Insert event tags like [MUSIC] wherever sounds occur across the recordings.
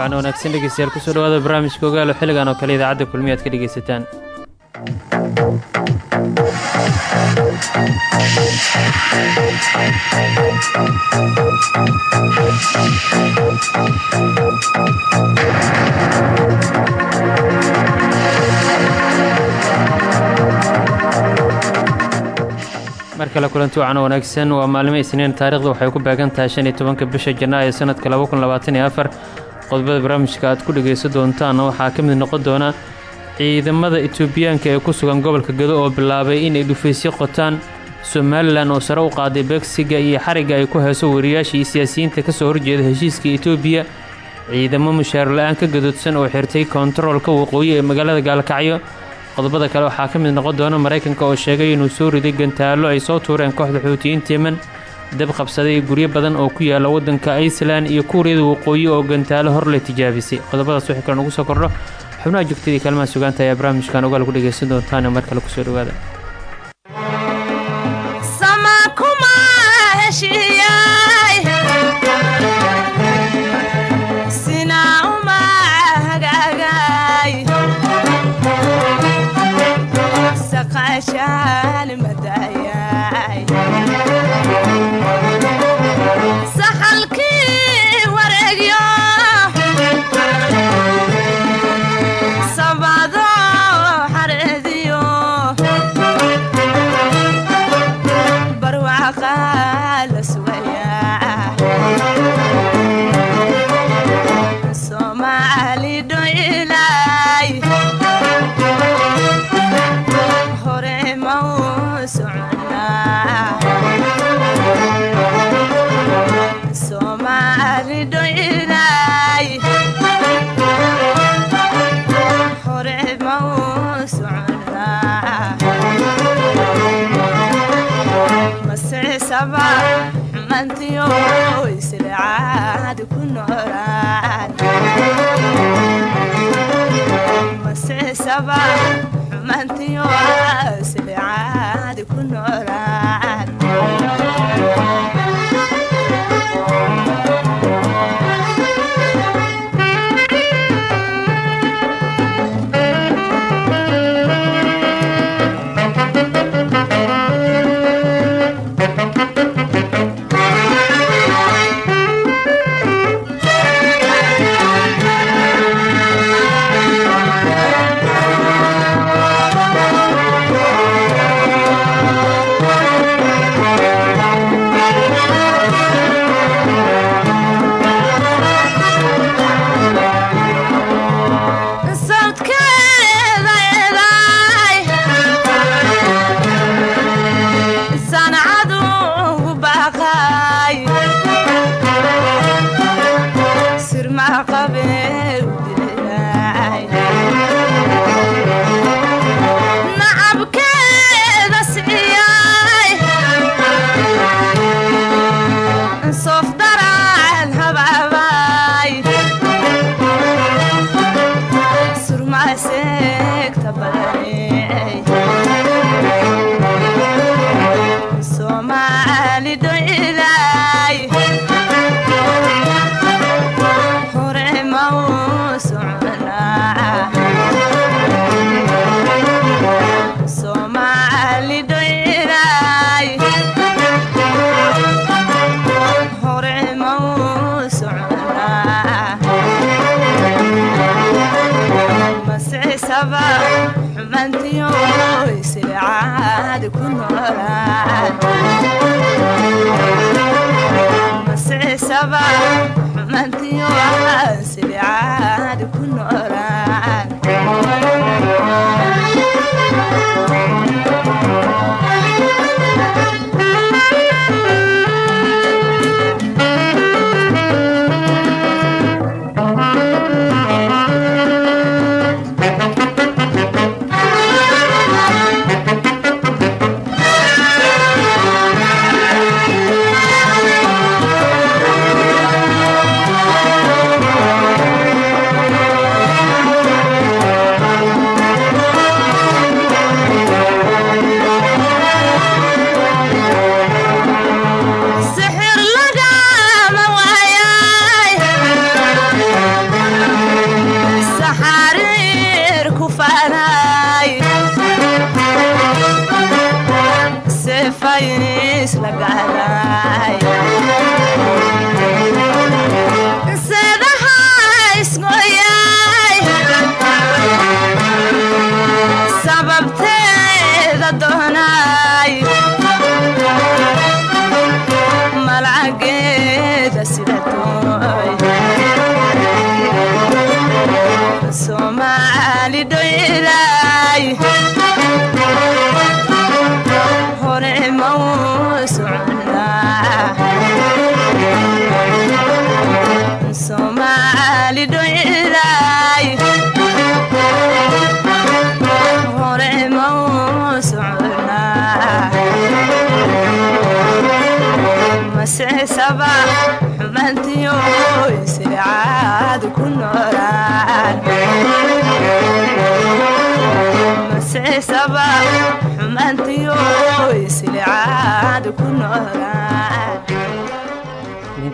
Fiican wanaagsan dhegeystayaal ku soo dhawaada barnaamijka ogaalo xilligan oo kale idaacadda kulmiya aad ka dhegeysataan. Mar kale kulanti wacan wanaagsan waa maalimo isniin taarikhda waxay ku baagan tahay shan tobanka bisha janaayo sanadka laba kun labaatan iyo afar qodobada barnaamijka aad ku dhegaysan doontaan waxaa ka mid noqon doona ciidamada etoobiyaanka ee ku sugan gobolka gado oo bilaabay inay dhufaysyo qotaan somalilan oo sare u qaaday beegsiga iyo xarigga ay ku heeso wariyaasha iyo siyaasiyiinta ka soo horjeeda heshiiska etoobiya ciidamo mushaar la'aan ka gadoodsan oo xirtay koontaroolka waqooyi ee magaalada gaalkacyo. Qodobada kale waxaa ka mid noqon doona maraykanka oo sheegay inuu soo riday gantaallo ay soo tuureen kooxda xuutiyiinta yemen dab qabsaday guryo badan oo ku yaalla waddanka iceland iyo kuuriyada waqooyi oo gantaalo hor le tijaabisay. Qodobadaas wixii kale nugu soo kordho xubnaha joogtadii kaalmaha sugaanta ayaa barnaamijkan ogaal ku dhegaysan doontaane mar kale ku soo dhawaada xumantiyo silicaadi ku noolaa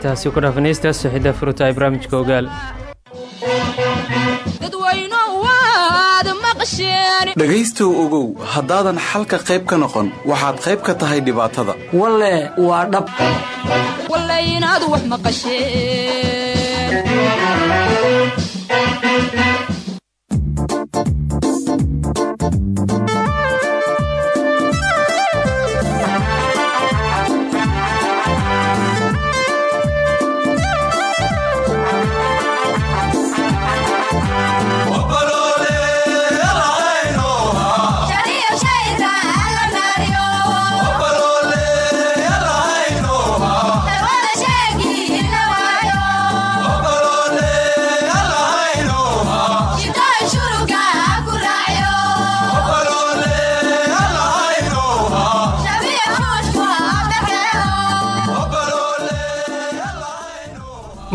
intaasi ku dhaafanaystaa sooxidda furta ee barnaamijka ogaal dhegaystow ogow haddaadan xalka qayb ka noqon waxaad qayb ka tahay dhibaatada. Walle waa dhab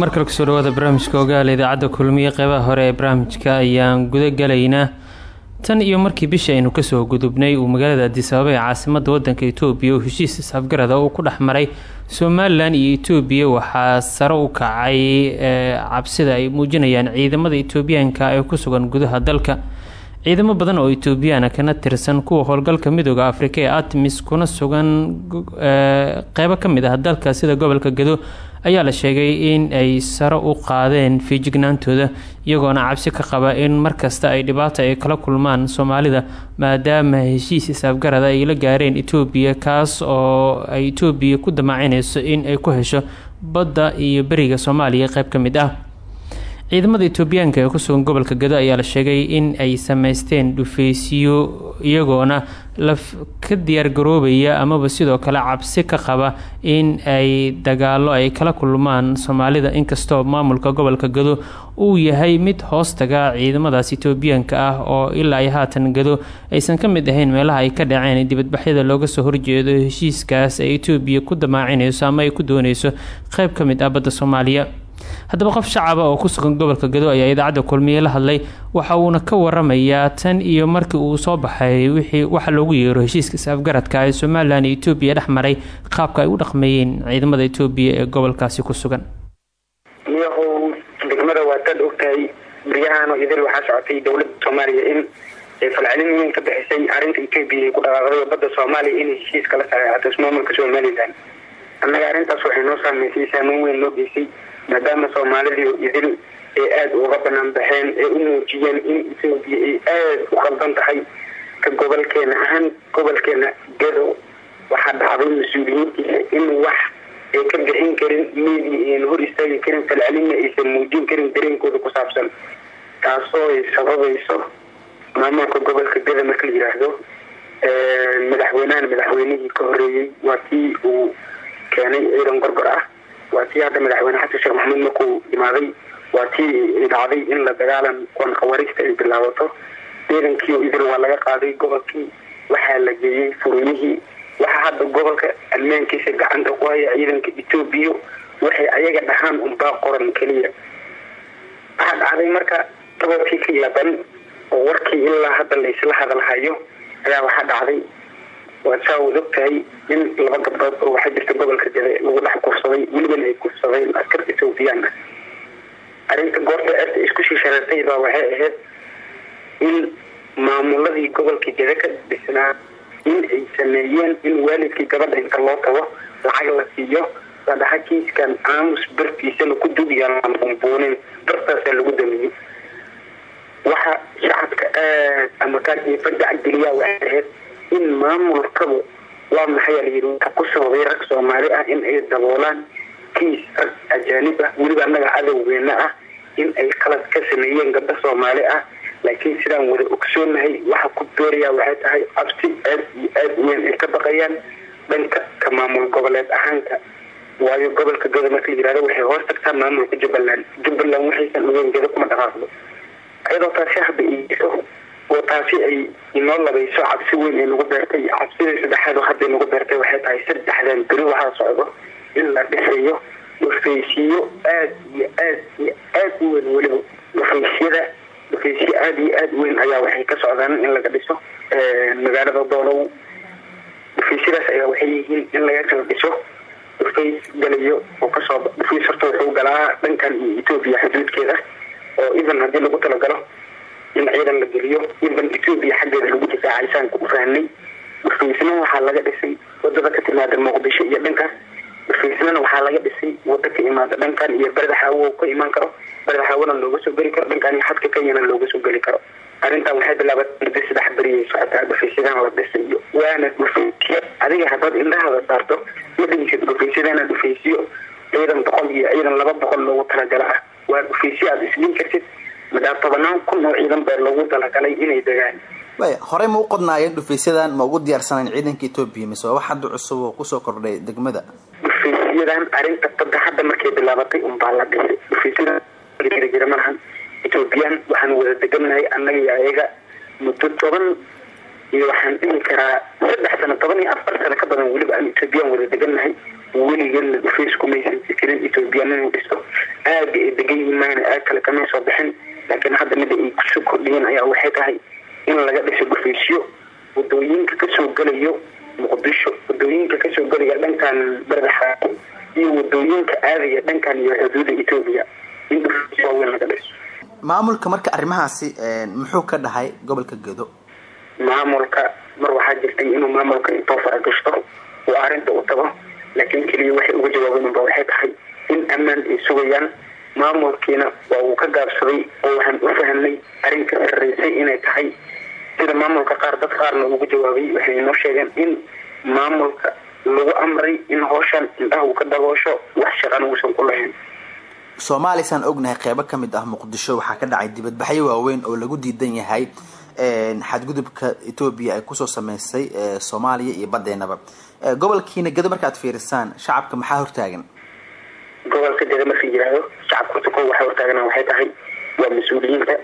markale ku soo dhawaada barnaamijka ogaala idaacadda kulmiye qeybaha hore ee barnaamijka ayaan guda galaynaa tan iyo markii bishii aynu ka soo gudubnay uu magaalada addis ababa ee caasimada wadanka etoobiya oo heshiis isafgarada uu ku dhex maray. Somalilan iyo etoobiya waxaa sare u kacay cabsida ay muujinayaan ciidamada etoobiyaanka ee ku sugan gudaha dalka. Ciidamo badan oo etoobiyaana kana tirsan kuwa howlgalka midooda afrika ee atmis kuna sugan qeybo ka mid ah dalka sida gobolka gado ayaa la sheegay in ay sare u qaadeen fiijignaantooda iyagoona cabsi ka qaba in markasta ay dhibaata ay kala kulmaan soomaalida maadaama heshiis isaafgarada ay la gaareen etoobiya kaas oo ay etoobiya ku damaacineyso in ay ku hesho badda iyo beriga soomaaliya. Qeyb ka mid ah ciidamada etoobiyaanka ee kusugan gobolka gado ayaa la sheegay in ay sameysteen dhufeysyo iyagoona ka diyaargaroobaya amaba sidoo kale cabsi ka qaba in ay dagaalo ay kala kulmaan soomaalida. Inkastoo maamulka gobolka gado uu yahay mid hoostaga ciidamadaas etoobiyaanka ah oo ilaa ay haatan gado aysan ka mid ahayn meelaha ay ka dhaceen dibadbaxyada looga soo horjeedo heshiiskaas ay etoobiya ku damaacineyso ama ay ku dooneyso qeyb ka mid ah badda soomaaliya haddaba qof shacaba oo ku sugan gobolka gado ayaa idaacadda kulmiye la hadlay waxa uuna ka waramayaa tan iyo markii uu soo baxay wixii waxa loogu yeero heshiiska is-afgaradka ee somalilan iyo etoobiya dhex maray qaabka ay u dhaqmeeyeen ciidamada etoobiya ee gobolkaasi ku sugan. Miyahow degmada waa dad ogtahay baryahan idil waxaa socotay dowladda soomaaliya in falcelin weyn ka bixisay arrinta etoobiya ku dhaqaaqday badda soomaaliya inay heshiis kala saxeexato ismaamulka somalilan annaga arrintaas waxay noo saameysay saameyn weyn noo geysay maadaama soomaalidii idil ay aada uga banaan baxeen ee u muujiyeen in etoobiya ay aada u qaldan tahay ka gobolkeena ahaan gobolkeena gado. Waxaa dhacday mas'uuliyiintiisa in wax ay ka bixin karin media ayna hor istaagi karin falcelinna aysan muujin karin dareenkooda ku saabsan. Taasoo ay sababayso maamulka gobolka gada marka la yiraahdo madaxweynahan madaxweynihii ka horeeyey waa kii uu keenay ciidan gorgor ah waa tii hadda madaxweyne xasan sheekh maxamuud markuu imaaday waa tii dhacday in la dagaalan kuwan khawaariijta ay bilaabato. Ciidankii idil waa laga qaaday gobolkii waxaa la geeyey furmihii waxaa hadda gobolka almaankiisa gacanta ku haya ciidanka etoobiya waxay ayaga dhahaan unbaa qoran keliya. Waxaa dhacday marka gobolkii ka yaaban oo warkii ilaa hadda laysla hadalhayo ayaa waxaa dhacday. Waad saa wad ogtahay in laba gabdhood oo waxaa jirta gobolka jade lagu dhex kufsaday welibana ay kufsadeen askar ethoobiyan ah arrinta goorta erta isku shishareertay baa waxay ahayd in maamuladii gobolka jade ka dhisnaa in ay sameeyeen in waalidkii gabadha inta loo tago lacag la siiyo la dhaha kiiskan aamus bartiisana ku dugiyaan aan bumbuunin bartaasaa lagu damiyey waxa shacabka aad ama kaaifajac geliyaa waxay ahayd in maamulkaba waa maxayaa layidhi waxa ku sababay rag soomaali ah in ay daboolaan kiis rag ajaanib ah? Weliba annaga cadowgeena ah in ay qalad ka sameeyeen gabdho soomaali ah. Laakiin sidaan wada ogsoonahay waxa ku beerayaa waxay tahay cabsi aad iyo aad weyn ay ka baqayaan dhanka ka maamul goboleed ahaanka. Waayo gobolka gado marka waxay hoos tagtaa maamulka jubbaland. Jubbaland waxaysan ogeyn gado kuma dhaqaaqdo. Iyadoo taasi haba iiso oo taasi ay inoo labayso cabsi weyn ay nagu beertay. Cabsida saddexaad oo hadday nagu beertay waxay tahay saddexdan beri waxaa socdo in la dhisayo dhufaysiyo aad iyo aad iyo aad u weyn weliba. Dhufaysyada dhufaysiyo aad iyo aad weyn ayaa waxay ka socdaan in laga dhiso magaalada doolow dhufaysyadaas ayaa waxay yihiin in laga kala dhiso dhufays galayo oo ka soo dhufays horta wuxuu galaa dhankan iyo etoobiya xuduudkeeda oo even haddii lagu talagalo in ciidan la geliyo even etoobiya xaggeeda lagu difaacaysaan ku fahnay dhufaysna waxaa laga dhisay waddada ka timaada muqdisho iyo dhankaas dhufaysnana waxaa laga dhisay wada ka imaada dhankan iyo barda xaawo ka imaan karo. Barda xaawona looga soo geli karo dhankan iyo xadka kenyana looga soo geli karo. Arrintan waxay bilaabatay muddo saddex beriyay socotaa dhufaysyadan la dhisayo waana dhufaysyo adiga haddaad indhahada saarto ma dhigsid dhufaysyadana dhufaysiyo ciidan boqol iyo ciidan laba boqol loogu talagala ah. Waa dhufaysyo aada isdhin kartid madaa tobanaan kun oo ciidan baa loogu talagalay inay degaan. Waya horey ma u qodnaayeen dhufaysyadan ma ugu diyaarsaneen ciidanka etoobiya mise waa wax hadda cusub oo ku soo kordhay degmada? Dhufaysiyadan arrinta badda hadda markay bilaabatay unbaa la dhisay dhufaysyada jira malahan. Ethoobiyan waxaan wada degannahay annaga iyo ayaga muddo toban iyo waxaan dhihi karaa saddex sano toban iyo afar sano ka badan weliba aan ethoobiyan wada degannahay weligeedna dhufays kumaysan fikirin ethoobiyan inuu dhisto aaga ay degan yihiin maana aag kale kamay soo bixin laakiin hadda mida ay ku soo kordhiyeen ayaa waxay tahay in laga dhiso dhufaysyo waddooyinka ka soo gelayo muqdisho waddooyinka ka soo gelaya dhankan bardaxa iyo waddooyinka aadaya dhankan iyo xuduuda etoobiya in dhufaysyo waaweyn laga dhiso. Maamulka marka arrimahaasi muxuu ka dhahay gobolka gedo? Maamulka mar waxaa jirtay inuu maamulka intoo faragashto oo arrinta u tago laakiin keliya waxay uga jawaabeen unba waxay tahay in ammaan ay sugayaan maamulkiina waa uu ka gaabsaday oo waxaan u fahamnay arrin ka sarreysay inay tahay. Sida maamulka qaar dad qaarna uga jawaabay waxay inoo sheegeen in maamulka lagu amray in howshan indhaha uu ka daboosho wax shaqan uusan ku lahayn. Soomaaliya saan ognahay qeybo ka mid ah muqdisho waxaa ka dhacay dibadbaxyo waaweyn oo lagu diidan yahay xadgudubka etoobiya ay ku soo sameysay soomaaliya iyo badeenaba gobolkiina gedo markaad fiirisaan shacabka maxaa hortaagan gobolka geda marka yiraahdo shacabka horta waxay waxay tahay waa mas'uuliyiinta.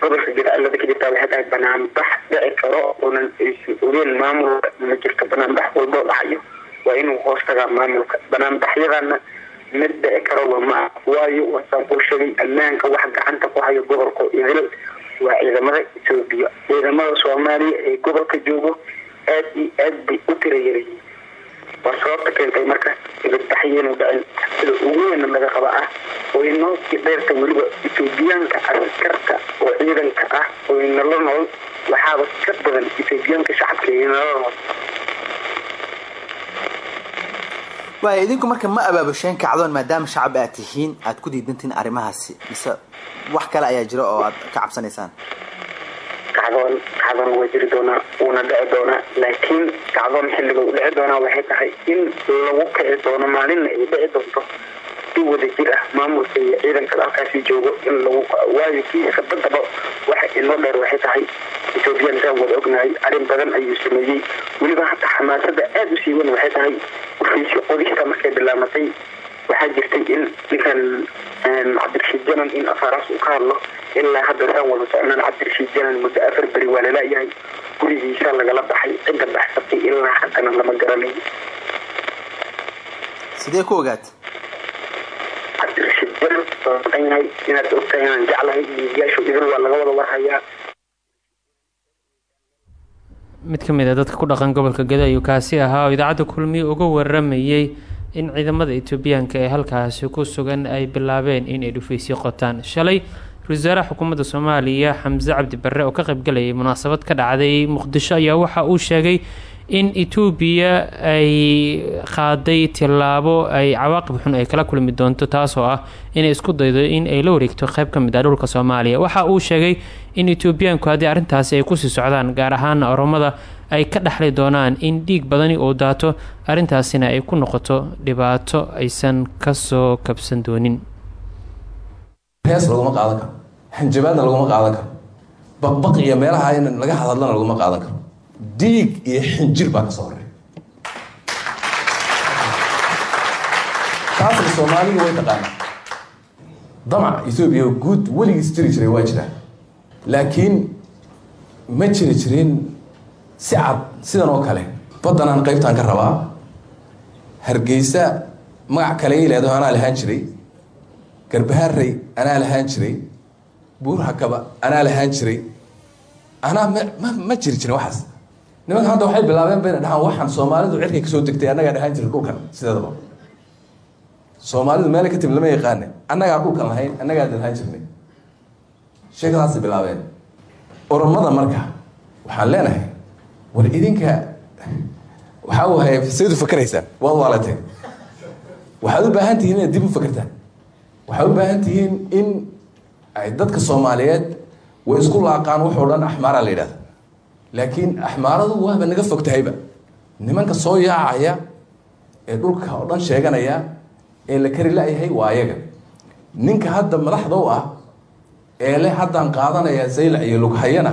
Gobolka geda allada ka jirtaa waxay tahay banaanbax dhici karo oonan aysan ogeen maamulka ma jirto. Banaanbax walboo dhacayo waa inuu hoos tagaa maamulka banaanbaxyadana mid dhici karaba ma waayo waasaan kuu sheegay wax gacanta ku hayo gobolka idil waa ciidamada etoobiya ciidamada soomaaliya ee gobolka joogo aad iyo aad bay u tira yarayeen waa sababta keentay marka dibadbaxyeenu dhacin sida ugu weyna laga qaba ah oo inoo sii dheerta weliba etoobiyaanka askarta oo ciidanka ah oo inala nool waxaaba ka badan etoobiyaanka shacabka nool. Waaya idinku marka ma abaabusheen kacdoon maadaama shacab aad tihiin aad ku diidantihiin arrimahaasi mise wax kale ayaa jira oo aad ka cabsanaysaan kacdoon kacdoon waa jiri doonaa wuuna dhici doonaa. Laakiin kacdoon xilliga u dhici doonaa waxay tahay in lagu kici doono maalinna ay dhici doonto. Si wada jir ah maamulka iyo ciidanka halkaasi joogo in lagu waayo kiiska badaba waxa inoo dheer waxay tahay. Ethoobiyan saan wada ognahay arrin badan ayuu sameeyey. Weliba hata xamaasada aada u sii weyn waxay tahay. Ufiisyo qodista markay bilaamatay waxaa jirtay in ninkan cabdirashiid janan in afaaraas uu ka hadlo. Ilaa hadda saan wada socnaan cabdirashiid janan muddo afar beri waa lala-yahay gurigiisa lagala baxay cidda baxsatay ilaa haddana lama garanayo sidee ku ogaat cabdirashiid janan maqan yahay inaad ogtahay inaan jeclahay dhiigayaashu idin waa laga wada warhayaa. Mid ka mid a dadka ku dhaqan gobolka gedo ayuu kaasi ahaa oo idaacadda kulmiye uga waramayey in ciidamada etoobiyaanka ee halkaasi ku sugan ay bilaabeen inay dhufaysyo qotaan. Shalay wasaaraha xukuumadda soomaaliya xamse cabdi barre oo ka qaybgalayay munaasabad ka dhacday muqdisho ayaa waxa uu sheegay in etoobiya ay qaaday tillaabo ay cawaaqib xun ay kala kulmi doonto taasoo ah inay isku daydo in ay la wareegto qeyb ka mid ah dhulka soomaaliya. Waxa uu sheegay in etoobiyaanku haddii arrintaasi ay ku sii socdaan gaar ahaana oromada ay ka dhexli doonaan in dhiig badani uu daato arrintaasina ay ku noqoto dhibaato aysan ka soo kabsan doonin. Hees laguma qaadan karo. Hanjabaadna laguma qaadan karo. Baqbaq iyo meelaha in laga hadadlana laguma qaadan karo. Dhiig iyo xinjir baa ka soo horreeya taasna soomaalidu way taqaanaa damac etoobiya guud weligiis jiri jiray waa jiraa laakiin ma jiri jirin si cad sidan oo kale baddanaan qaybtaan ka rabaa hargeysa magac kale ileedo anaa lahaan jiray garbaharey anaa lahaan jiray buurhakaba anaa lahaan jiray anaa ma ma jiri jirin waxaas. Nimanka hadda waxay bilaabeen bayna dhahaan waxaan soomaalidu cirkay ka soo degtay annagaa dhahaan jiray dhulkan sideedaba. Soomaalidu meel ka timi lama yaqaane annagaa dhulkan lahayn annagaa lahaan jirnay. Sheekadaasay bilaabeen. Oromada marka waxaan leenahay war idinka waxaa haya sayd u fakeraysaan waad waalateen waxaad u baahan tihiin inaad dib u fakertaan waxaad u baahan tihiin in dadka soomaaliyeed way isku laaqaan waxoo dhan axmaaraa la yidhahda laakiin axmaaradu waaba naga fog tahayba. Nimanka soo yaacaya ee dhulka oo dhan sheeganaya ee la kari la-yahay waa ayaga. Ninka hadda madaxda u ah ee le haddaan qaadanaya zaylac iyo lughayana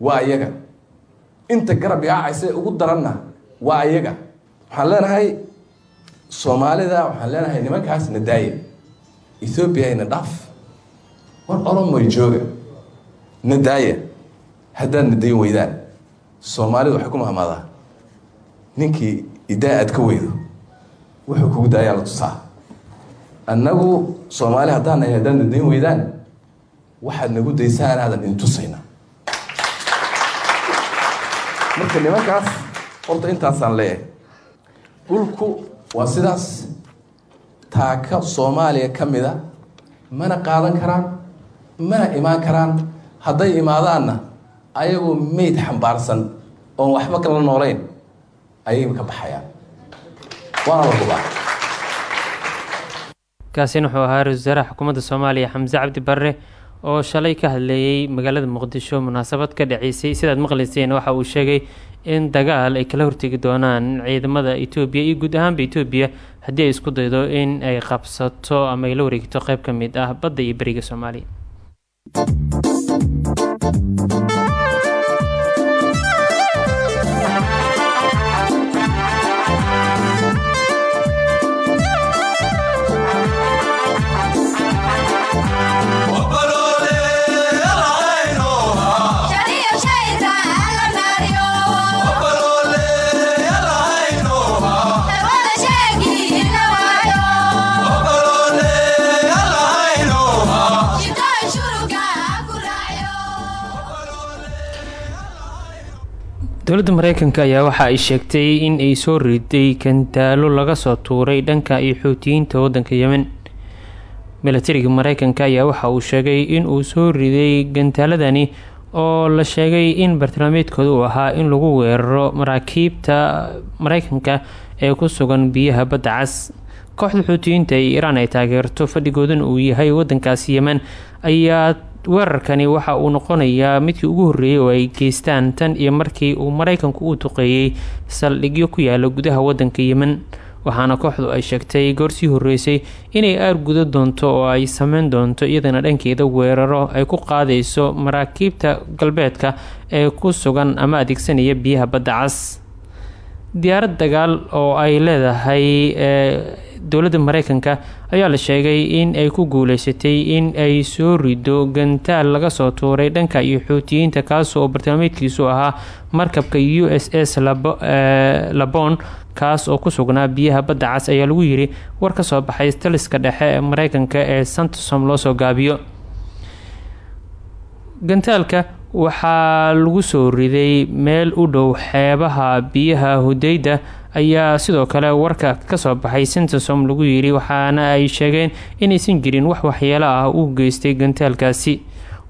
waa ayaga inta garab yaacaysa ugu daranna waa ayaga. Waxaan leenahay soomaalida waxaan leenahay nimankaas na daaya ethoobiya dhaaf. War oromoy jooga. Na daaya haddaad na dayn weydaan. Soomaalidu waxay ku mahmaadaa ninkii idaa aad ka weydo wuxuu kugu daayaa la tusaa. Annagu soomaali haddaan nahay haddaad na dayn weydaan waxaad nagu daysaan aadan intusayna marka nimankaas horta intaasaan leeyahay dhulku waa sidaas. Taaka soomaaliya ka mida mana qaadan karaan mana imaan karaan. Hadday imaadaanna ayagoo meyd xambaarsan oon waxba kala noolayn ayay ka baxayaan. Waana la hubaa kaasina wuxuu ahaa ra'isul wasaaraha xukuumadda soomaaliya xamse cabdi barre oo shalay ka hadleeyey magaalada muqdisho munaasabad ka dhaceysay sidaad maqlayseen waxa uu sheegay in dagaal ay kala hortegi doonaan ciidamada etoobiya iyo guud ahaanba etoobiya haddii ay isku daydo in ay qabsato ama ay la wareegto qeyb ka mid ah badda iyo beriga soomaaliya dowladda mareykanka ayaa waxa ay sheegtay in ay soo riday gantaalo laga soo tuuray dhanka iyo xuutiyiinta wadanka yemen. Milatariga mareykanka ayaa waxa uu sheegay in uu soo riday gantaaladani oo la sheegay in bartilmaameedkooda uu ahaa in lagu weeraro maraakiibta mareykanka ee ku sugan biyaha badda cas. Kooxda xuutiyiinta ee iiraan ay taageerto fadhigoodana uu yahay wadankaasi yemen ayaa weerarkani waxa uu noqonayaa midkii ugu horreeyay oo ay geystaan tan iyo markii uu mareykanku uu duqeeyey saldhigyo ku yaalla gudaha wadanka yemen. Waxaana kooxdu ay sheegtay goorsii horreysay inay aarguda doonto oo ay sameyn doonto iyadana dhankeeda weeraro ay ku qaadayso maraakiibta galbeedka ee ku sugan ama adeegsanaya biyaha badda cas diyaarad dagaal oo ay leedahay dowladda mareykanka ayaa la sheegay in ay ku guuleysatay in ay soo rido gantaal laga soo tuuray dhanka iyo xuutiyiinta kaas oo bartilmaameedkiisu ahaa markabka u s s labon kaas oo ku sugnaa biyaha badda cas ayaa lagu yiri war ka soo baxay taliska dhexe ee mareykanka ee santosom loo soo gaabiyo. Gantaalka waxaa lagu soo riday meel u dhow xeebaha biyaha hudeyda ayaa sidoo kale warka ka soo baxay. Sentosom lagu yiri waxaana ay sheegeen inaysan jirin wax waxyeelo ah uu geystay gantaalkaasi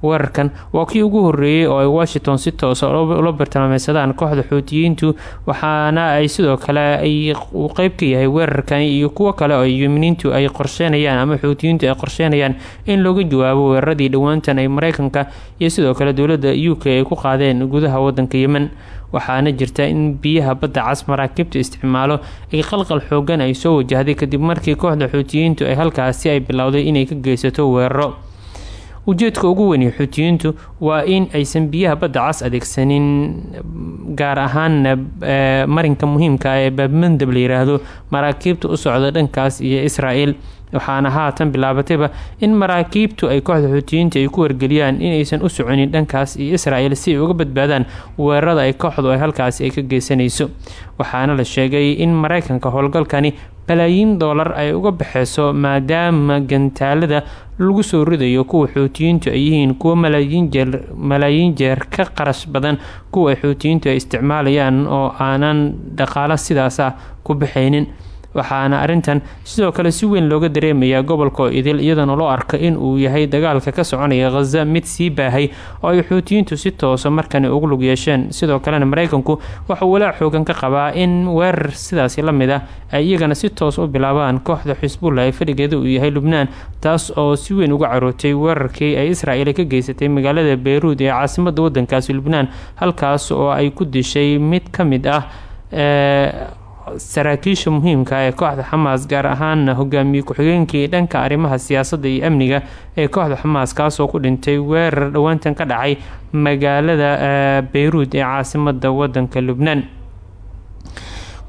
weerarkan waa kii ugu horeeyey oo ay washington si toosa ula bartilmaameysadaan kooxda xuutiyiintu waxaana ay sidoo kale ay qeyb ka yahay weerarkan iyo kuwo kale oo yeminiintu ay qorsheynayaan ama xuutiyiintu ay qorsheynayaan in looga jawaabo weeraradii dhowaantan ay mareykanka iyo sidoo kale dowladda u k ay ku qaadeen gudaha wadanka yemen. Waxaana jirta in biyaha badda cas maraakiibta isticmaalo ay qalqal xoogan ay soo wajahday kadib markii kooxda xuutiyiintu ay halkaasi ay bilowday inay ka geysato weeraro ujeedka ugu weyn xuutiyiintu waa in aysan biyaha badda cas adeegsanin gaar ahaana marinka muhiimka ah ee baabmandab la yiraahdo maraakiibta u socda dhankaas iyo israel waxaana haatan bilaabatayba in maraakiibtu ay kooxda xuutiyiinta ay ku wargeliyaan inaysan u soconin dhankaas iyo israel si ay uga badbaadaan weerarada ay kooxdu ay halkaasi ay ka geysanayso. Waxaana la sheegay in mareykanka howlgalkani balaayiin doolar ay uga baxeyso maadaama gantaalada lagu soo ridayo kuwa xuutiyiintu ay yihiin kuwo malaayiin jeer ka qarash badan kuwa ay xuutiyiintu ay isticmaalayaan oo aanan dhaqaalo sidaas ah ku baxaynin waxaana arintan sidoo kale si weyn looga dareemayaa gobolka idil iyadana loo arka in uu yahay dagaalka ka soconaya khaza mid sii baahay oo ay xuutiyiintu si toosa markani ugu lug yeesheen. Sidoo kalena mareykanku waxauu walaac xoogan ka qabaa in weerar sidaasi la mid ah ay iyagana si toos u bilaabaan kooxda xisbullah ee fadhigeeda uu yahay lubnaan taas oo si weyn uga carootay weerarkii ay israel ka geysatay magaalada beyruud ee caasimada wadankaasi lubnaan halkaas oo ay ku dishay mid ka mid ah saraakiisha muhiimka ee kooxda xamaas gaar ahaana hogaamiye ku-xigeenkii dhanka arrimaha siyaasadda iyo amniga ee kooxda xamaas kaasoo ku dhintay weerar dhowaantan ka dhacay magaalada beyruud ee caasimada wadanka lubnaan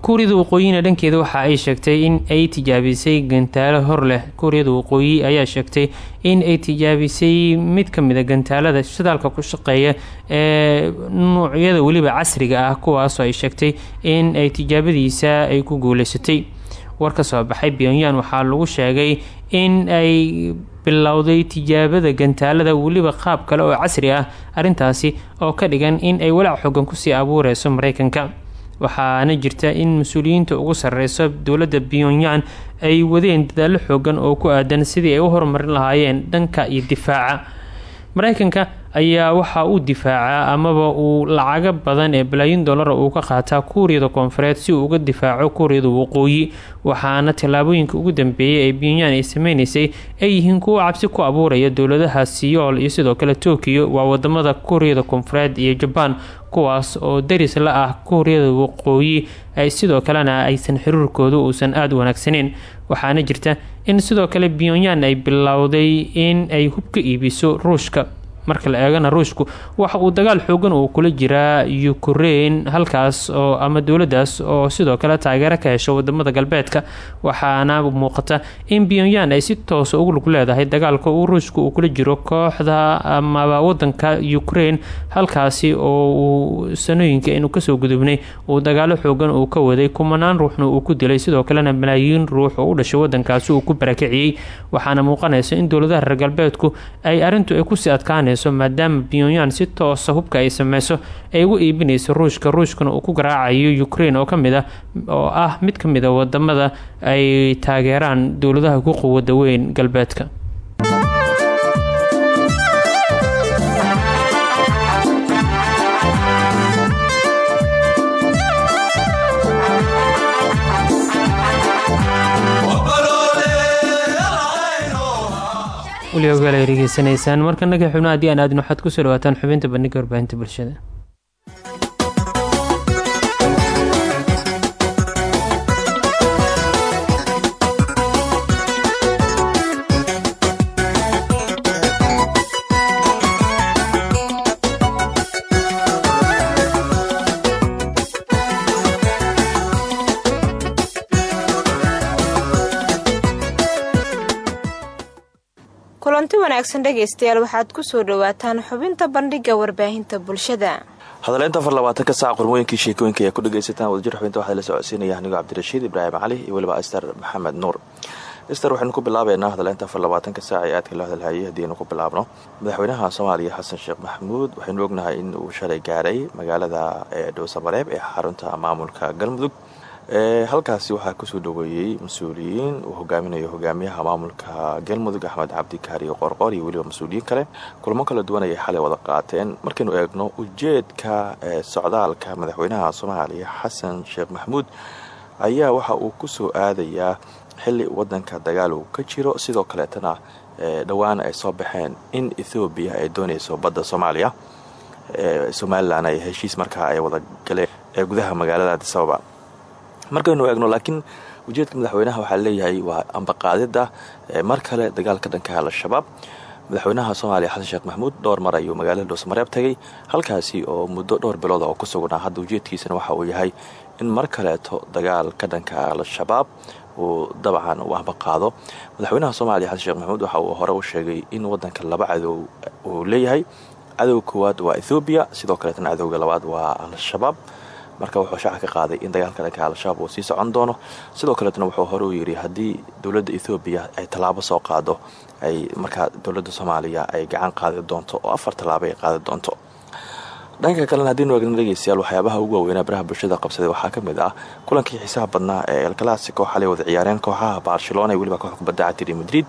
kuuriyada waqooyina dhankeeda waxa ay sheegtay in ay tijaabisay gantaalo hor leh. Kuuriyada waqooyi ayaa sheegtay in ay tijaabisay mid ka mid a gantaalada shidaalka ku shaqeeya ee nuucyada weliba casriga ah kuwaasoo ay sheegtay in ay tijaabadiisa ay ku guuleysatay war ka soo baxay pyongyang waxaa lagu sheegay in ay bilowday tijaabada gantaalada weliba qaab kale oo casri ah arintaasi oo ka dhigan in ay walaac xoogan ku sii abuureyso mareykanka waxaana jirta in mas'uuliyiinta ugu sareyso dowladda pyongyang ay wadeen dadaalo xoogan oo ku aadan sidii ay u horumarin lahaayeen dhanka iyo difaaca. Mareykanka ayaa waxa uu difaacaa amaba uu lacago badan ee balaayin dollara uu ka qaataa kuuriyada koonfureed si uu uga difaaco kuuriyada waqooyi waxaana tallaabooyinka ugu dambeeyay ee pyongyang ay sameyneysay ay yihiin kuwo cabsi ku abuuraya dowladaha siyool iyo sidoo kale tokiyo waa waddamada kuuriyada koonfureed iyo jabaan kuwaas oo daris la ah kuuriyada waqooyi ay sidoo kalena aysan xiriirkooda uusan aada u wanaagsaneyn waxaana jirta in sidoo kale pyongyang ay bilowday in ay hub ka iibiso ruushka marka la eegana ruushku waxa uu dagaal xoogan uu kula jiraa ukrein halkaas oo ama dowladaas oo sidoo kale taageero ka hesho waddamada galbeedka. Waxaana muuqata in pyongyang ay si toosa ugu lug leedahay dagaalka uu ruushku uu kula jiro kooxda amaba wadanka ukrein halkaasi oo uu sanooyinka inuu ka soo gudubnay. Uu dagaalo xoogan uu ka waday kumanaan ruuxna uu ku dilay sidoo kalena malaayiin ruux oo u dhashay wadankaasi uu ku barakiciyey. Waxaana muuqanaysa in dowladaha galbeedku ay arintu ay ku sii adkaanayso maadaama pyongyang si toosa hubka ay sameyso ay ugu iibinayso ruushka. Ruushkana uu ku garaacayo ukraine oo ka mid ah oo ah mid ka mid a waddamada ay taageeraan dowladaha ku quwada weyn galbeedka weli ogaal ay dhegeysanaysaan markanaga xubno haddii aan aadin waxaad ku soo dhawaataan xubinta bandhiga warbaahinta bulshada wanaagsan dhegaystayaal waxaad ku soo dhawaataan xubinta bandhiga warbaahinta bulshada. Hadaleynta afar labaatanka saac qormooyinkii sheekooyinka ayaa ku dhagaysataan wadajir xubinta waxaa la socodsiinaya anigo cabdirashiid ibraahim cali iyo weliba aster maxamed nuur. Ester waxaynu ku bilaabeynaa hadaleynta afar labaatanka saac ee aadka loo hadalhayay haddii aynu ku bilaabno. Madaxweynaha soomaaliya xasan sheekh maxamuud waxaynu ognahay in uu shalay gaaray magaalada dhuusamareeb ee xarunta maamulka galmudug halkaasi waxaa ku soo dhaweeyey mas'uuliyiin uu hogaaminayo hogaamiyaha maamulka galmudug axmed cabdi kaariyo qorqor iyo weliba mas'uuliyiin kale. Kulamo kala duwan ayay xalay wada qaateen. Markaynu eegno ujeedka socdaalka madaxweynaha soomaaliya xasan sheekh maxamuud ayaa waxa uu ku soo aadayaa xili wadanka dagaal uu ka jiro. Sidoo kaleetana dhowaan ay soo baxeen in ethoobiya ay doonayso badda soomaaliya. Somalilan ay heshiis markaa ay wada galeen gudaha magaalada adisababa markaynu eegno laakiin ujeedka madaxweynaha waxaa leeyahay waa ambaqaadida mar kale dagaalka dhanka al-shabaab madaxweynaha soomaaliya xasan sheekh maxamuud dhowr mar ayuu magaalada dhuusmareeb tagay halkaasi oo muddo dhowr bilood oo ku sugnaa. Hadda ujeedkiisana waxa uu yahay in mar kaleeto dagaal ka dhanka al-shabaab uu dabcan u ambaqaado. Madaxweynaha soomaaliya xasan sheekh maxamuud waxa uu hore u sheegay in wadanka laba cadow uu leeyahay. Cadowga koowaad waa ethoobiya sidoo kaleetana cadowga labaad waa al-shabaab marka wuxuu shaaca ka qaaday in dagaalka dhanka al-shabaab uu sii socon doono. Sidoo kaleetna wuxuu hore u yidhi haddii dowladda ethoobiya ay tallaabo soo qaado ay markaa dowladda soomaaliya ay gacan qaadi doonto oo afar tallaabo ay qaadi doonto. Dhanka kalena haddii nu eegna waxyaabaha ugu waaweynaa baraha bulshada qabsaday waxaa ka mid ah kulankii xiisaha badnaa ee el clasico xalay wada ciyaareen kooxaha barcelona iyo weliba koox madrid.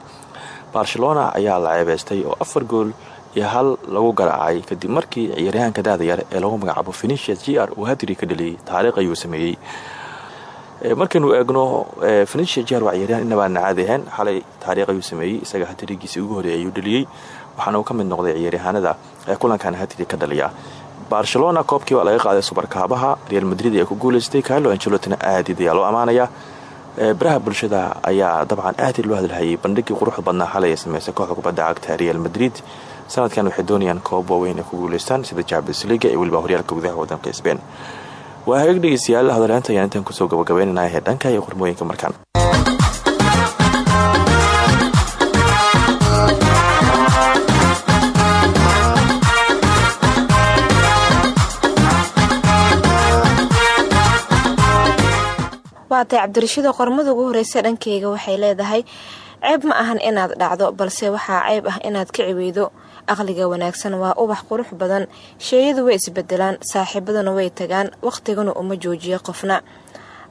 Barcelona ayaa la ceebeystay oo afar gool iyo hal lagu garaacay kadib markii ciyaaryahaanka daada yar ee lagu magacaabo fenicias g r uu hadri ka dheliyey taariikh ayuu sameeyey. Markaynu eegno fenicia jr waa ciyaaryahan inabaana caadi ahayn xalay taariikh ayuu sameeyey isaga hadrigiisii ugu horeeyay ayuu dheliyey waxaana uu ka mid noqday ciyaaryahaanada ee kulankan hadri ka dhaliya barcelona koobkii waa laga qaaday subarkaabaha real madrid ayaa ku guuleystay carlo angelotina aadid ayaa loo ammaanaya baraha bulshada ayaa dabcan aad loo hadalhayay bandhigii quruxda badnaa xalay ee kooxda kubadda cagta real madrid sanadkan waxay doonayaan koob waaweyn ay ku guuleystaan sida champions leaga iyo weliba horyaalka gudaha wadanka sbain waa hagaag dhegeystayaal hadaleynta ayaan intaan ku soo gabagabeynana ee dhanka iyo qormooyinka markaan. Waatay cabdirashiida qormada ugu horeysa dhankeyga waxay leedahay ceeb ma ahan inaad dhacdo balse waxaa ceeb ah inaad ka ciweydo aqliga wanaagsan waa ubax qurux badan. Sheeyadu way isbedelaan saaxiibaduna way tagaan wakhtiguna uma joojiyo qofna.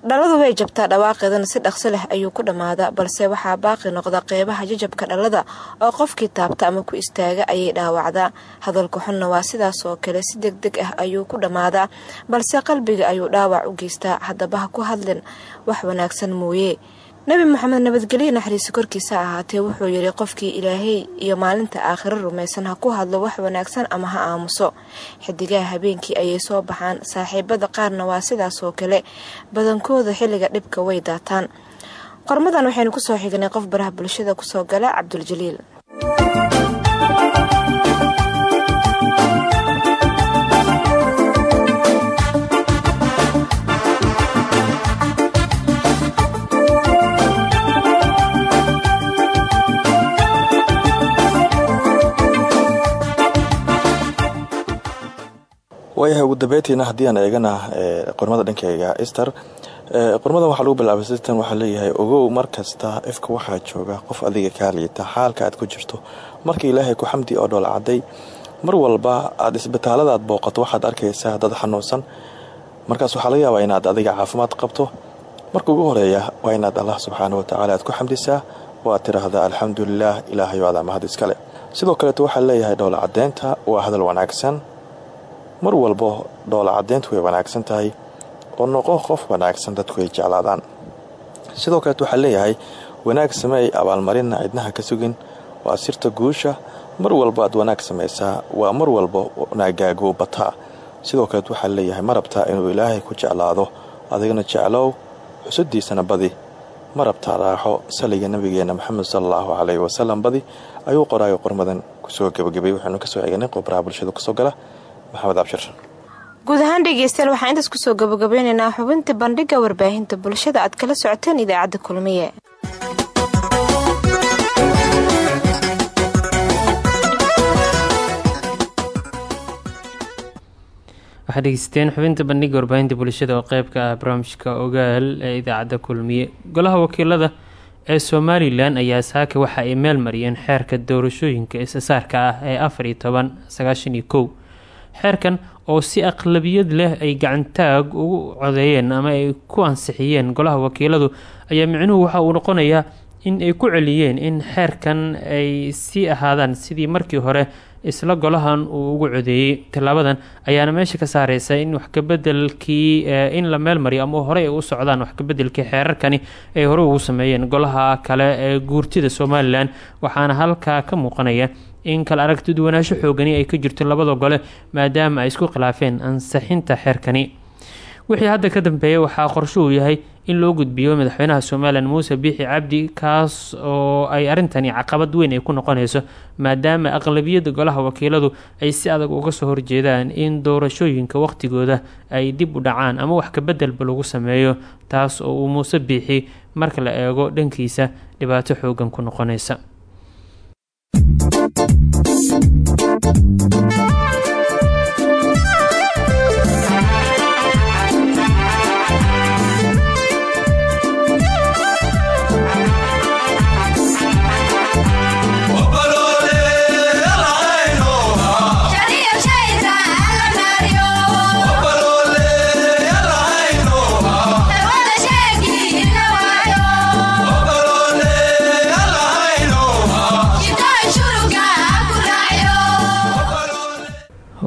Dhaladu way jabtaa dhawaaqeedana si dhaqso leh ayuu ku dhammaadaa balse waxaa baaqi noqda qeybaha jajabka dhalada oo qofkii taabta ama ku istaaga ayay dhaawacdaa. Hadalka xunna waa sidaas oo kale si deg deg ah ayuu ku dhammaadaa balse qalbiga ayuu dhaawac u geystaa. Haddaba ha ku hadlin wax wanaagsan mooye nebi moxamed nabadgelyo naxariisi korkiisa ahaatee wuxuu yidhi qofkii ilaahay iyo maalinta aakhiro rumaysan ha ku hadlo wax wanaagsan ama ha aamuso. Xidigaha habeenkii ayay soo baxaan saaxiibada qaarna waa sidaas oo kale badankooda xilliga dhibka way daataan. Qormadan waxaynu ku soo xignay qof baraha bulshada ku soo gala cabduljaliil waayahay ugu dambeyntiina haddii aan eegana qormada dhankeyga ester qormadan waxaa lagu bilaabay sitan waxaa leeyahay ogow mar kasta ifka waxaa jooga qof adiga kaa liita xaalka aad ku jirto. Marka ilaahay ku xamdi oo dhool caday mar walba aad isbitaalada aad booqato waxaad arkaysaa dad xanuunsan. Markaas waxaa laga yaabaa inaad adiga caafimaad qabto. Marka ugu horreeya waa inaad allah subxaana watacaala aad ku xamdisaa oo aad tiraahdaa alxamdulilaah ilaahayo mahad iskale sidoo kaleeto waxaa leeyahay dhoola waa hadal wanaagsan mar walbo dhoola cadeyntu way wanaagsan tahay oo noqo qof wanaagsan dadku ay jeclaadaan. Sidoo kaleet waxaa leeyahay wanaag sameey abaalmarinna cidnaha ka sugin waa sirta guusha mar walbo aad wanaag samaysaa waa mar walbo wanaagaagu bataa. Sidoo kaleet waxaa leeyahay ma rabtaa inuu ilaahay ku jeclaado adigana jeclow xusudiisana badi. Ma rabtaa raaxo saliga nabigeena maxamed salaallahu caleyhi wasalam badi. Ayuu qoraayo qormadan ku soo gebagabay waxaanu ka soo eeganay qobraha bulshada ku soo gala maxamed cabshir guud ahaan dhegeystayaal waxaan intaas ku soo gabagabeynaynaa xubinta bandhiga warbaahinta bulshada. Aad kala socoteen idaacadda kulmiye. Waxaad dhegeysteen xubinta bandhiga warbaahinta bulshada oo qeybka ah barnaamijka ogaal ee idaacadda kulmiye. Golaha wakiilada ee somalilan ayaa saaka waxa ay meel mariyeen xeerka doorashooyinka isasaarka ah ee afar iyo toban sagaashan iyo kow xeerkan oo si aqlabiyad leh ay gacantaag ugu codeeyeen ama ay ku ansixiyeen golaha wakiiladu ayaa micnuhu waxa uu noqonayaa in ay ku celiyeen in xeerkan ay sii ahaadaan sidii markii hore isla golahan uu ugu codeeyey. Tallaabadan ayaana meesha ka saareysa in waxkabedelkii in la meel mariyo ama horey ay u socdaan waxkabedelkii xeerarkani ay hore ugu sameeyeen golaha kale ee guurtida somalilan waxaana halkaa ka muuqanaya in kala aragti duwanaansho xoogani ay ka jirto labada gole maadaama ay isku khilaafeen ansixinta xeerkani. Wixii hadda ka dambeeya waxaa qorsho uu yahay in loo gudbiyo madaxweynaha somalilan muuse biixi cabdi kaas oo ay arrintani caqabad weyn ay ku noqonayso maadaama aqlabiyadda golaha wakiiladu ay si adag uga soo horjeedaan in doorashooyinka waqtigooda ay dib u dhacaan ama wax kabedelba lagu sameeyo taas oo uu muuse biixi marka la eego dhankiisa dhibaato xoogan ku noqonaysa Thank you.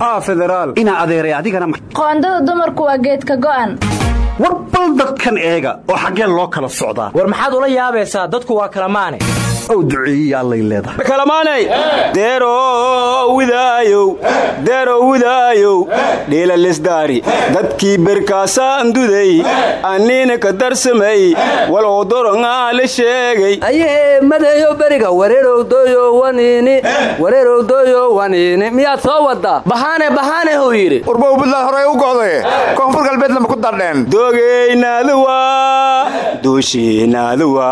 aa federaal inaa adeeray adigana qoondada dumarku waa geedka go'an war bal dadkan eega oo xaggeen loo kala socdaa war maxaad ula yaabaysaa? Dadku waa kalamaane. Ow duceeyiya allay leedahay. Kalamaanay deerow widaayow. Deerow widaayow. Dhiilalisdaari dadkii berkaasaan duday. Anniina ka darsamay. Waloo dorongaa la sheegay. Ayee madeeyo beriga? Wareerow doyo waniini. Wareerow doyo waniini. Miyaad soo wadaa bahaane bahaane huu yidhi. Urbow buntland horey u go'day. Koonfur galbeedna ma ku dardheen dogeynaduwa duushiinaduwa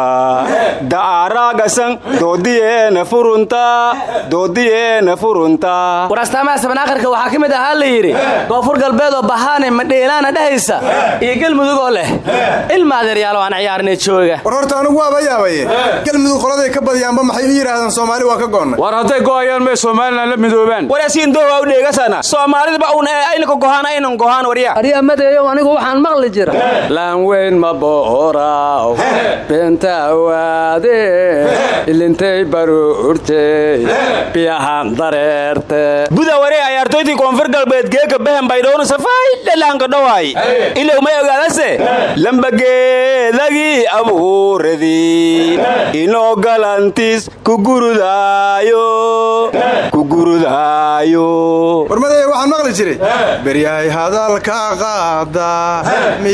da'aaraagasan doodiyeena furunta doodiyeena furunta war astaamaha sabanaaqarka waxaa ka mid ahaa la yidhi koonfur galbeed oo bahaane madheelaana dhehaysa iyo gelmudug oo leh ilma adeeryaalo aan ciyaarnay jooga war horta anugu waaba yaabaye gelmudug qoladay ka badiyaanba maxay u yidhaahdaan soomaali waa ka goonnay war hadday go'ayaan may somalilan la midoobaan warasiindowa u dheegasana soomaalidaba un ee aynaka gohaan aynan gohaan warya arya madeeyow anigu waxaan maqli jira laan weyn ma booraw. Beenta waade ilintay baruurtey biyahaan dareerte. Buda waree ayaartoydii koonfur galbeed geeka behen baydhowna safay dhelaanka dhowaay ilow may ogaadase lambageedagii abuuradii inoo galantis kugurudaayo kugurudaayo warmadaya waxaan maqli jiray. Beryahay hadalka qaada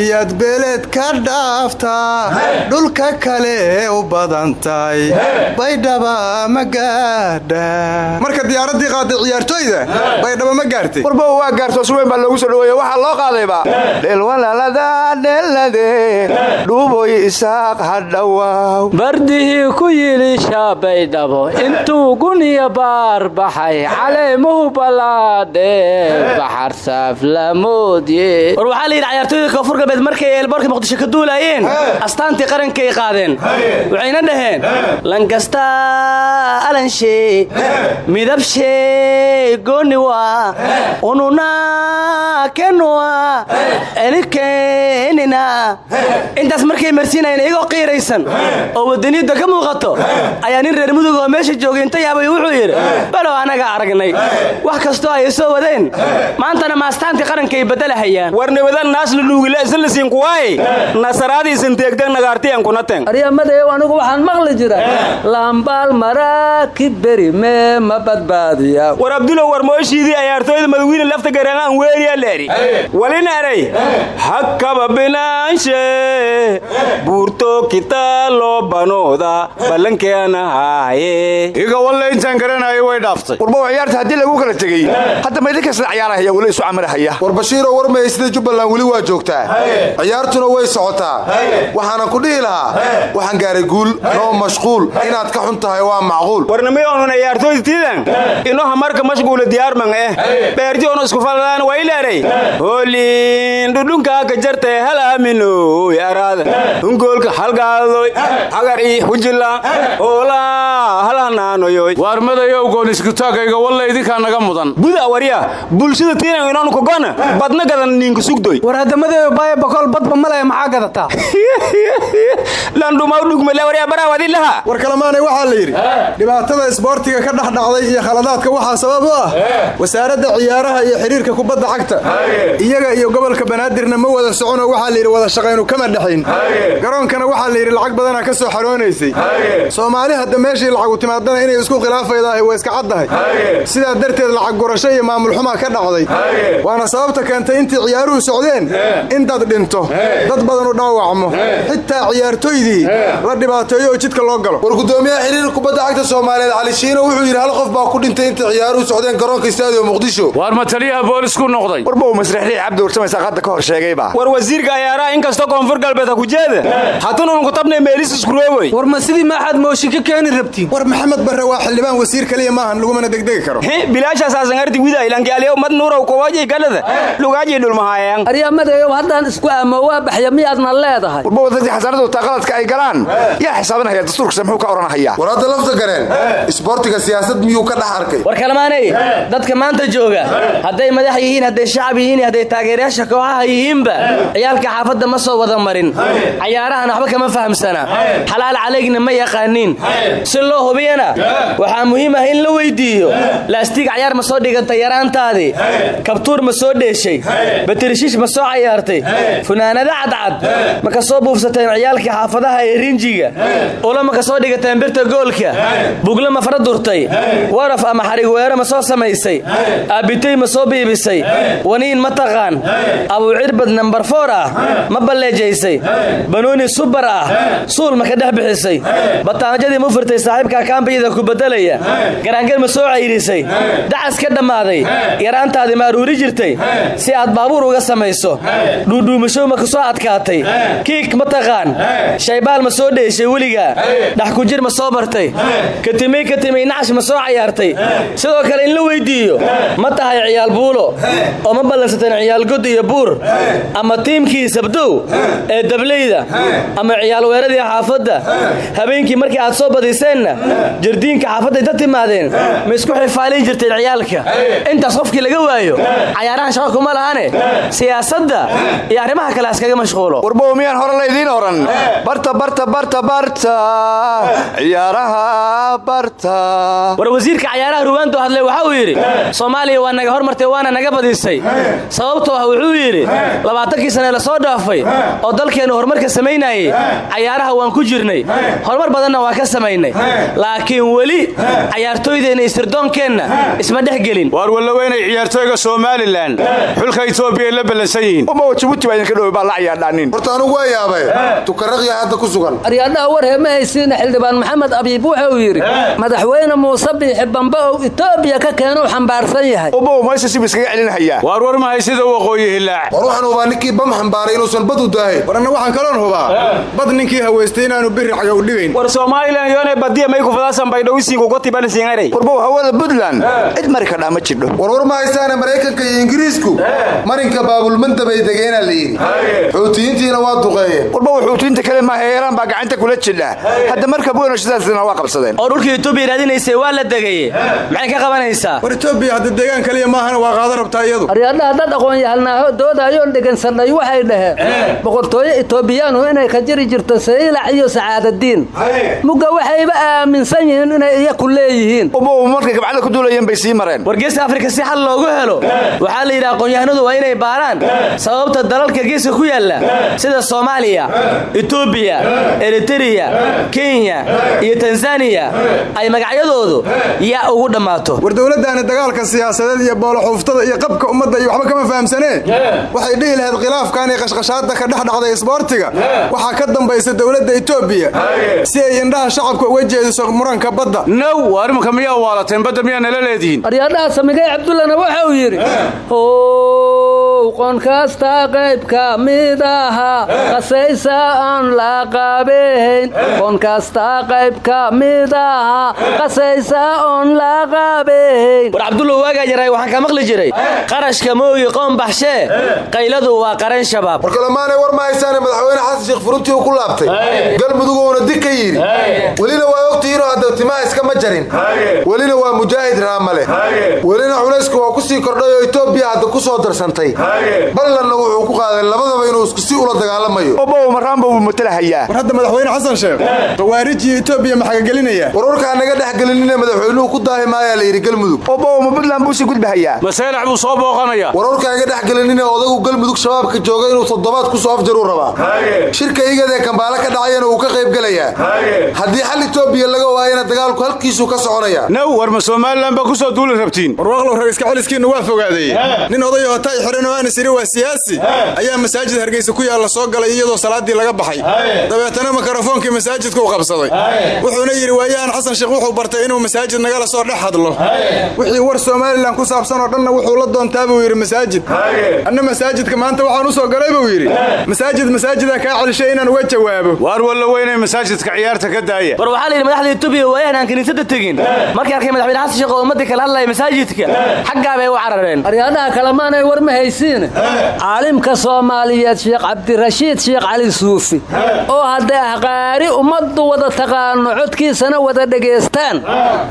miyaad beeleed ka dhaaftaa dhulka kale u badantay. Baydhaba ma gaadha. Marka diyaaraddii qaaday ciyaartooyda baydhaba ma gaartay. Warbow waa gaarto si weyn baa loogu soo dhaweeye waxaa loo qaadayba dhelwalalada dhelade dhuuboy isaaq hadhawaaw bardihii ku yilisha baydhabo intuu guniya baar baxay caleemuhu ballaadhe baxar saaf lamoodye war waxaa la yidhi cayaartooyda koonfur galbeed markay eelboorka muqdisho ka duulaayeen astaantii qarankay qaadeen. Waxayna dhaheen lankasta alanshe midabshe gooniwa ununa kenua enikeenina intaas markay marsiinayeen iyagoo qiiraysan oo wadaniyadda ka muuqato ayaa nin reer mudug oo meesha joogay inta yaabay wuxuu yidhi balow annaga aragnay. Wax kastoo ay soo wadeen maantana maastaantii qarankay badalahayaan warnibadan naasla luugila isan lasiin kuwaaye? Nasaraadiisan teegtan nagaartiyan kunaten aryamadeew anigu waxaan maqli jira. Lambaal maraakib beri mee ma badbaadiya. War abdulow war mooshiidii ayaartooyda madawiine lafta gareegaan weeriya leeri. Walin eray hakaba binaanshe buurto kitaalo banooda ballankeenahaaye iga walle intaan garanayo way dhaaftay warba ciyaarta haddii lagu kala tegey hadda ma idinkasla ciyaarahaya weli isu camirahaya war bashiiroo warmaya sida jubbaland weli waa joogtaa ciyaartuna way socotaa waxaana ku dhihi lahaa waxaan gaaray guul noo mashquul inaad ka xun tahay waa macquul warnamayoonun ciyaartooytiidan inoha marka mashguula diyaarman eh beertiyoonu isku fallaan wayleeray hoolin dhudhunkaa ka jartee hal aaminoy araada hungoolka halgaadoy hagar ii hujila hoolaa halanaanoyoy waarmadayow goon iskutaagayga walle idinkaa naga mudan. Buda warya bulshada tiinan inoonu kogona badna gadan niinku sugdoy war hadamadeeyo baaya bokool badba malaya maxaa gadataa? [LAUGHS] Landhumaw dhugmale warya baraawadilaha war kalemaanay waxaa la yidhi dhibaatada isboortiga ka dhex dhacday iyo khaladaadka waxaa sabab u ah wasaaradda ciyaaraha iyo xidhiirka kubadda cagta. Iyaga iyo gobolka banaadirna ma wada socono waxaa layidhi wada shaqaynu kama dhexayn garoonkana waxaa layidhi lacag badanaa ka soo xaroonaysay soomaali hadda meeshii lacagu timaadana inay isku khilaafaydahay waa iska caddahay. Sidaa darteed lacag gurasho iyo maamul xumaa ka dhacday. Waana sababta keentay intii ciyaaruhu socdeen in dad dhinto dad badanu dhaawacmo. Xitaa ciyaartoydii la dhibaateeyo oo jidka loo galo. War gudoomiyaha xiriirka kubadda cagta soomaaliyeed cali shiino wuxuu yidhi hal qof baa ku dhintay intii ciyaaruhu socdeen garoonka istaadiyo muqdisho. Waar ma taliyaha boolisku noqday? Warbow masrixdii cabdi warsamaysaa hadda ka hor sheegayba. War wasiirka ciyaaraha inkastoo koonfur galbeed ku jeeda hatunun ku tabnay meelis iskuroowey war ma sidii maaxaad mooshi ka keeni rabtiin war maxamed barre waa xildhibaan wasiir kaliya maahan lagumana degdegi karo. Bilaashaasasangarti widay lankialiyow mad nuurow kowajay galada. Lugaajay dhulmahaayaan aryamadeeyow haddaan isku aamo waa baxya miyaadna leedahay? Warbow dadkii xasaanadu taa qaladka ay galaan. Yaa xisaabanaya dastuurkase muxuu ka odhanhayaa war hadda lafta gareen isboortiga siyaasad miyuu ka dhex arkay war kalmaanay dadka maanta jooga hadday madax yihiin hadday shacab yihiin hadday taageerayaasha kooxaha yihiinba ciyaalka xaafadda ma soo wada marin. Cayaarahan waxba kama fahamsana. Xalaal caleygna ma yaqaaniin. Si loo hubiyana waxaa muhiim ah in la weydiiyo. Laastiig cayaar ma soo dhigantay yaraantaadii kabtuur ma soo dheeshay. Batirishiish ma soo cayaartay. Funaanada cadcad ma ka soo buufsateen ciyaalkii xaafadaha ee rinjiga. Ula ma ka soo dhigateen birta goolka. Bugla ma fara durtay. Waraf ama xarigweero ma soo samaysay. Aabbitay ma soo biibisay. Waniin ma taqaan. Abuucirbad nambar foor ah ma balleejaysay? Banuuni subar ah. Suul ma ka dhex bixisay? Bataanjadii ma furtay saaxiibka kaambiyada ku beddelaya garaangar ma soo cayrisay? Dacas ka dhammaaday? Yaraantaadii ma aruuri jirtay? Si aad baabuur uga samayso? Dhuudhuumashow ma ku soo adkaatay? Kiik ma taqaan? Shaybaal ma soo dheeshay weligaa dhax ku jir ma soo bartay? Katimay katimay nacash ma soo cayaartay? Sidoo kale in la weydiiyo ma tahay ciyaal buulo? Oo ma ballansateen ciyaal god iyo buur? Ama tiimkii sabdow ee dableyda ama ciyaal weeradii xaafadda. Habeenkii markii aad soo badiseenna jardiinka xaafadday ta timaadeen ma isku xifaalin jirteen ciyaalka. Intaas qofkii laga waayo cayaarahan shaqo kuma lahane siyaasadda iyo arrimaha kale askaga mashquulo. Warbow miyaan hore laydiin oran barta barta barta barta. Ciyaaraha barta. War wasiirka cayaaraha ruwaandu hadlay waxa uu yidhi soomaaliya waa naga hormartay waana naga badisay. Sababtoo ah wuxuu yidhi labaatankii sane la soo dhaafay oo dalkeennu horumarka samaynayey cayaaraha waan ku jirnay. Horumar badanna waan ka samaynay. Laakiin weli cayaartooydeenna iyo sirdoonkeenna isma dhex gelin. Waar wallaweynay ciyaartooyga somalilan xulka etoobiya ay la ballansan yihiin. Umawa jabuuti baa idinka dhowe baa la ciyaardhaanin horta anugu waa yaabay. Tukaraqya hadda ku sugan. Aryaadhaha war hema haysiina xildhibaan maxamed abiib wuxuu yidhi madaxweyne muuse biixi bambe ou itoobiya ka keenuu xambaarsan yahay. Umaw mayse sib iskaga celinhayaa waar war mahay sida waqooyi hilaac? War waxaan hubaa ninkii bam xambaaray inuusan bad u daahayn war anna waxaan kaloon hubaa. Bad ninkii haweystay inaanu biri caga u dhigayn war somalilan yoone badiya may ku fadaasan baydhowisiinku gotibansingaray warbow hawada puntland. Cid mari kadhaa ma jidho war war ma haystaane maraykanka iyo ingiriisku? Marinka baabulmandab ay degeenaa la yidhi xuutiyiintiina waa duqeeyeen. Warbow xuutiyiinta kale maaha eeraan baa gacanta kula jidha hadda marka buenoshadaasna waa qabsadeen. Oo dhulkii etoobiya raadinaysay waa la degaye maxay ka qabanaysaa? War etoobiya hadda deegaan kaliya maahana waa qaado rabtaa iyadu. Aryaadhaha dad aqoon-yahalnaaho doodayoon dhegaysanay waxay dhaheen boqortooyo etoobiyaanu inay ka jiri jirto saylac iyo sacaadadiin. Mugga waxayba aaminsan yihiin inay iyaku leeyihiin. Markay gabcada ku duulayeen bay sii mareen. War geeska afrika si xal loogu helo. Waxaa la yidhi aqoon-yahanadu waa inay baaraan. Sababta dalalka geeska ku yaalla sida soomaaliya etoobiya eritereya kenya iyo tanzaniya ay magacyadoodu yaa ugu dhammaato. War dowladdaani dagaalka siyaasadeed iyo booloxuuftada iyo qabka ummadda iyo waxba kama fahamsanee? Waxay dhihi lahayd khilaafkan iyo qashqashaadda ka dhex dhacday isboortiga waxaa ka dambaysa dowladda etoobiya si ay indhaha shacabka uga jeediso muranka badda. Now arrimaka miyaa waalateen? Badda miyaa nala leedihiin? Aryaadhaha samigay cabdullana waxa uu yidhi how qon kasta qayb ka mid aha. Qasaysa aan la qabayn. Qon kasta qayb ka mid aha. Qasaysa oon la qabayn. War cabdullow waagaa yaray waxaan ka maqli jiray. Qarashka mooyi qoon baxshee qayladu waa qaran shabaab. Warkalamaanay war ma haysaane madaxweyne xasan sheekh furuntii uu ku laabtay. Galmudugouna dig ka yidhi. Welina waa ogtihiinoo hadda timaha iskama jarin. Welina waa mujaahid raamale. Welina culaysku waa ku sii kordhay oo etoobiya hadda ku soo darsantay ballanna wuxuu ku qaaday labadaba inuu isku si ula dagaalamayo. Maraanba wuu matalahayaa. War hadda madaxweyne xasan sheekh khawaarijii etoobiya maxagagelinaya warwarkaa naga dhexgelinine madaxweynuhu ku daahi maayaa la yidhi galmudug. Obow ma buntland buu sii gudbahayaa? Maseylax buu soo booqanaya? Warwarkaa iga dhexgelinine odagu galmudug shabaabka jooga inuu toddobaad ku soo afjaruu rabaa. Shirka igadee kambaale ka dhacayana uu ka qaybgelayaa haddii xal etoobiya laga waayana dagaalku halkiisuu ka soconaya. Now war ma somalilan baa ku soo duuli rabtiin? Warwaaqlow ragiska coliskiinna waa fogaaday. Nin odayoo tay xiran oo aanis iri waa siyaasi. Ayaa masaajid hargeysa ku yaalla soo galay iyadoo salaaddii laga baxay. Dabeetana mikrofoonkii masaajidka u qabsaday wuxuuna yidhi waayahan xasan sheekh wuxuu bartay inuu masaajid nagala soo dhex hadlo. Wixii war somalilan ku saabsan oo dhanna wuxuu la doontaa buu yidhi masaajid. Anna masaajidka maanta waxaan u soo galay buu yidhi. Masaajid masaajida kaa celishay inaan uga jawaabo. Waar walla weynay masaajidka ciyaarta ka daaya. War waxaa la yidhi madaxda etoobiya waayahan aan kiniisada tegin. Markay arkay madaxweyne xasan sheekh oo ummadii kala hadlaya masaajidka xaggaa bay u carareen. Aryaadhaha kalemaanay war ma haysiin caalimka soomaaliyeed sheekh cabdirashiid sheekh cali suufi. Oo hadday ah qaari ummaddu wada taqaano codkiisana wada dhegaystaan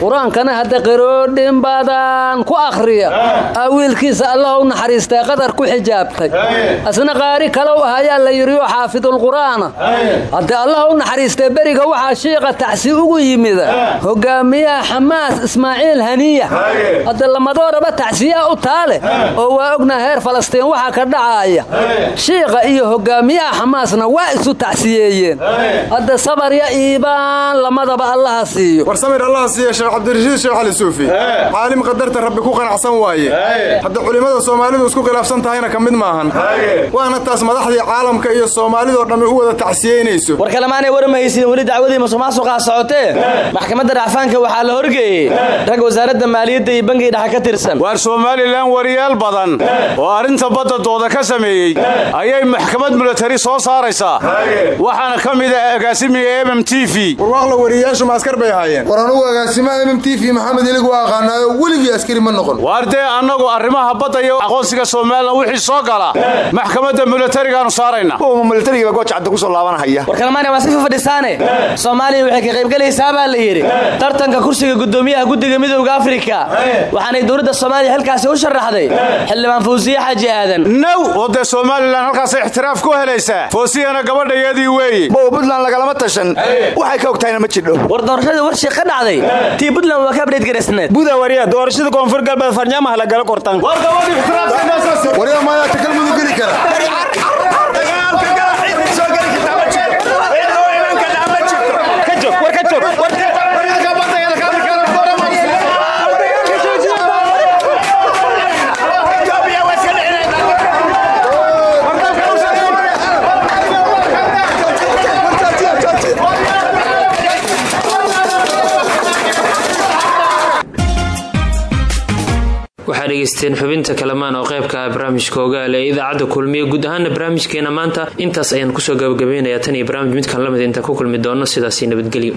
qur'aankana hadda qiroodhin badan ku akhriya. Aa wiilkiisa allah u naxariistay qadar ku xijaabtay. Asna qaari kalow ah ayaa la yidhi oo xaafidulqur'aana haddii allah u naxariistay beriga waxaa shiiqa tacsi ugu yimida hogaamiyaha xamaas ismaaciil haniya. Hadda lamadooraba tacsiyaa u taale. Oo waa ognaa heer falastiin waxaa ka dhacaaya shiiqa iyo hogaamiyaha xamaasna waa isu tacsiyeeyeen. Hadda sabar ya iibaan lamadaba allaha siiyo. War samir allaha siiya sheekh cabdirashiid sheekh cali suufi. Caalim qadarta rabbi ku qanacsan waaye. Hadda culimmada soomaalidu isku khilaafsan tahayna ka mid maahan. Waana taas madaxdii caalamka iyo soomaalidoo dhammi u wada tacsiyeynayso. War kalemaanay war ma haysin weli dacwadii masuqmaasuqaa socotee maxkamadda racfaanka waxaa la horgeeyey. Rag wasaaradda maaliyadda iyo bangiga dhexe ka tirsan. Waar somalilan wariyaal badan oo arrinta badda dooda ka sameeyey ayay maxkamad milatari soo saaraysaa. Waxaana ka mid ah agaasimiga mm t v. Warwaaqla wariyayaashu ma askar bay ahaayeen. War anugu agaasimaha mm t v maxamed iligu aqaanaayo weligii askari ma noqon. Waar dee annagu arrimaha badda iyo aqoonsiga somalilan wixii soo gala maxkamadda milatarigaanu saarayna. Milatariga gooja cadda ku soo laabanahaya. War kalemaanay waa si fafadhisaane. Soomaaliya waxay ka qaybgelaysaa baa la yidhi. Tartanka kursiga gudoomiyaha guddiga midowda afrika. Waxaanay dowladda soomaaliya halkaasi u sharaxday xildhibaan fawsiye xaaji aadan now oo dee somalilan halkaasay ixtiraaf ku helaysaa foosiyana gabadhayadii weeye bow puntland lagalama tashan. Waxay ka ogtahayna ma jidho. War doorashadii warshii ka dhacday tii puntland waa ka abdheed garaysneed. Buda wariya doorashada koonfur galbeed farnyaamaha la gala kortan. Waryaa maayaa takalmudu geli kara waxaa dhegeysteen xubinta kalamaan oo qaybka ah barnaamijka ogaal ee idaacadda kulmiye guud ahaana barnaamijkeena maanta. Intaas ayaan ku soo gabagabaynayaa tan iyo barnaamij midkan la mid intaan ku kulmi doono sidaasi nabadgelyo